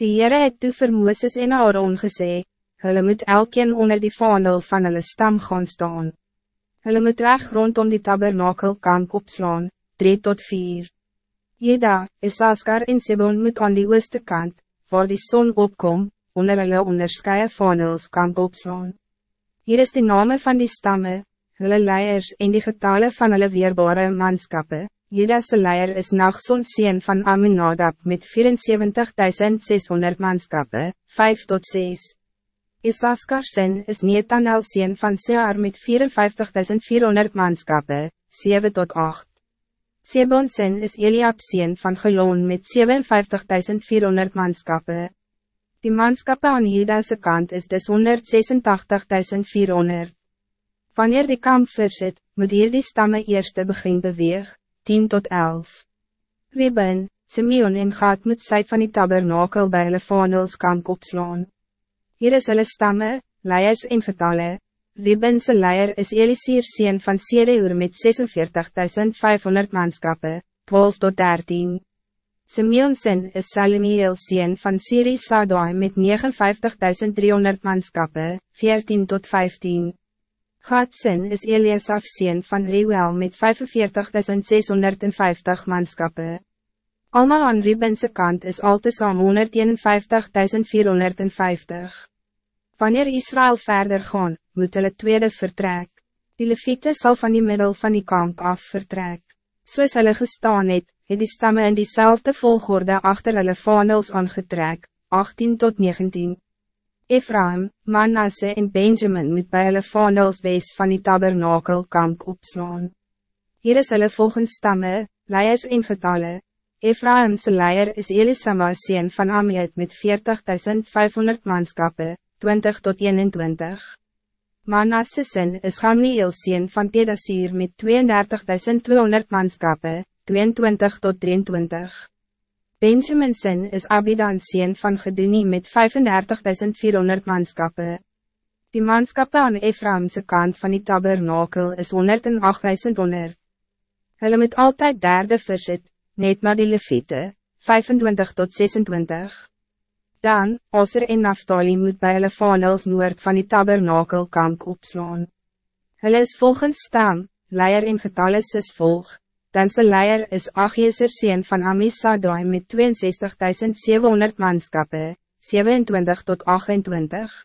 Die Heere het toe vir Mooses en Aaron gesê, hulle moet elkeen onder die vaandel van hulle stam gaan staan. Hulle moet reg rondom die tabernakel kamp opslaan, 3 tot 4. Jeda, Isaskar en Sebon moet aan die ooste kant, waar die zon opkom, onder hulle onderscheie vaandels kamp opslaan. Hier is de name van die stammen, hulle leiers en die getale van hulle weerbare manskappe. Judase leier is Nachson sien van Aminadab met 74.600 manskappe, 5 tot 6. Isaskar sin is Netanel sien van Sear met 54.400 manskappe, 7 tot 8. Sebon sin is Eliab sien van Gelon met 57.400 manskappe. Die manskappe aan Judase kant is dus 186.400. Wanneer die kamp verzet, moet hier die stamme eerste begin beweeg. 10 tot 11. Reben, Simeon en Gad moet sy van die tabernakel by hulle vaandels kamp opslaan. Hier is hulle stamme, leiers en getalle. Rebense leier is Elisir sien van Sedeur met 46.500 manskappe, 12 tot 13. Simeon sin is Salimiel sien van Siri Sadai met 59.300 manskappe, 14 tot 15. Gadsin is Eliasaf sien van Reuel met 45.650 manskappe. Almal aan Rubense kant is al te saam 151.450. Wanneer Israël verder gaan, moet hulle tweede vertrek. Die leviete sal van die middel van die kamp af vertrek. Soos hulle gestaan het, het die stamme in diezelfde volgorde achter hulle vanels aangetrek, 18 tot 19. Ephraim, Manasse en Benjamin moet bij hulle vaandels wees van die tabernakel kamp opslaan. Hier is hulle volgens stamme, leiers en getalle. Ephraimse leier is Elisama sien van Amiet met 40.500 manskappe, 20 tot 21. Manasse sin is Gamliel sien van Pedasir met 32.200 manskappe, 22 tot 23. Benjamin sin is Abidan sien van Geduni met 35.400 manskappe. Die manskappe aan Ephraimse kant van die tabernakel is 108.100. Hulle moet altijd derde verzet, net maar die leviete, 25 tot 26. Dan, Aser en Naftali moet bij hulle vanels noord van die tabernakel kamp opslaan. Hulle is volgens stam, leier en getal is soos volg, dan zijn leier is Achieser sien van Amisadai met 62.700 manskappe, 27 tot 28.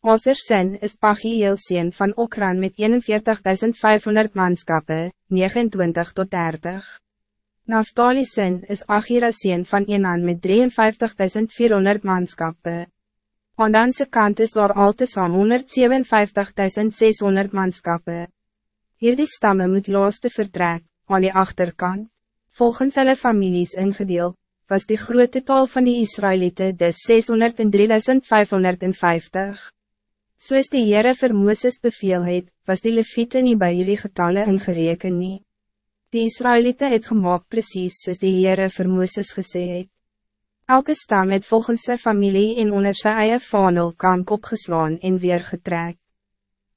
Aser sin is Pachiel sien van Okran met 41.500 manskappe, 29 tot 30. Naftali sin is Achira sien van Enan met 53.400 manskappe. Aan danse kant is daar al te 157.600 manskappe. Hierdie stamme moet laaste vertrek, aan die achterkant, volgens hulle families ingedeel, was die grote taal van die Israëlieten dus 603.550. Soos die Heere vir Mooses beveel het, was die Leviete nie by jullie getallen ingereken nie. Die Israëlieten het gemaakt precies soos die Heere vir Mooses gesê het. Elke stam het volgens sy familie en onder sy eie vanel kamp opgeslaan en weer getrek.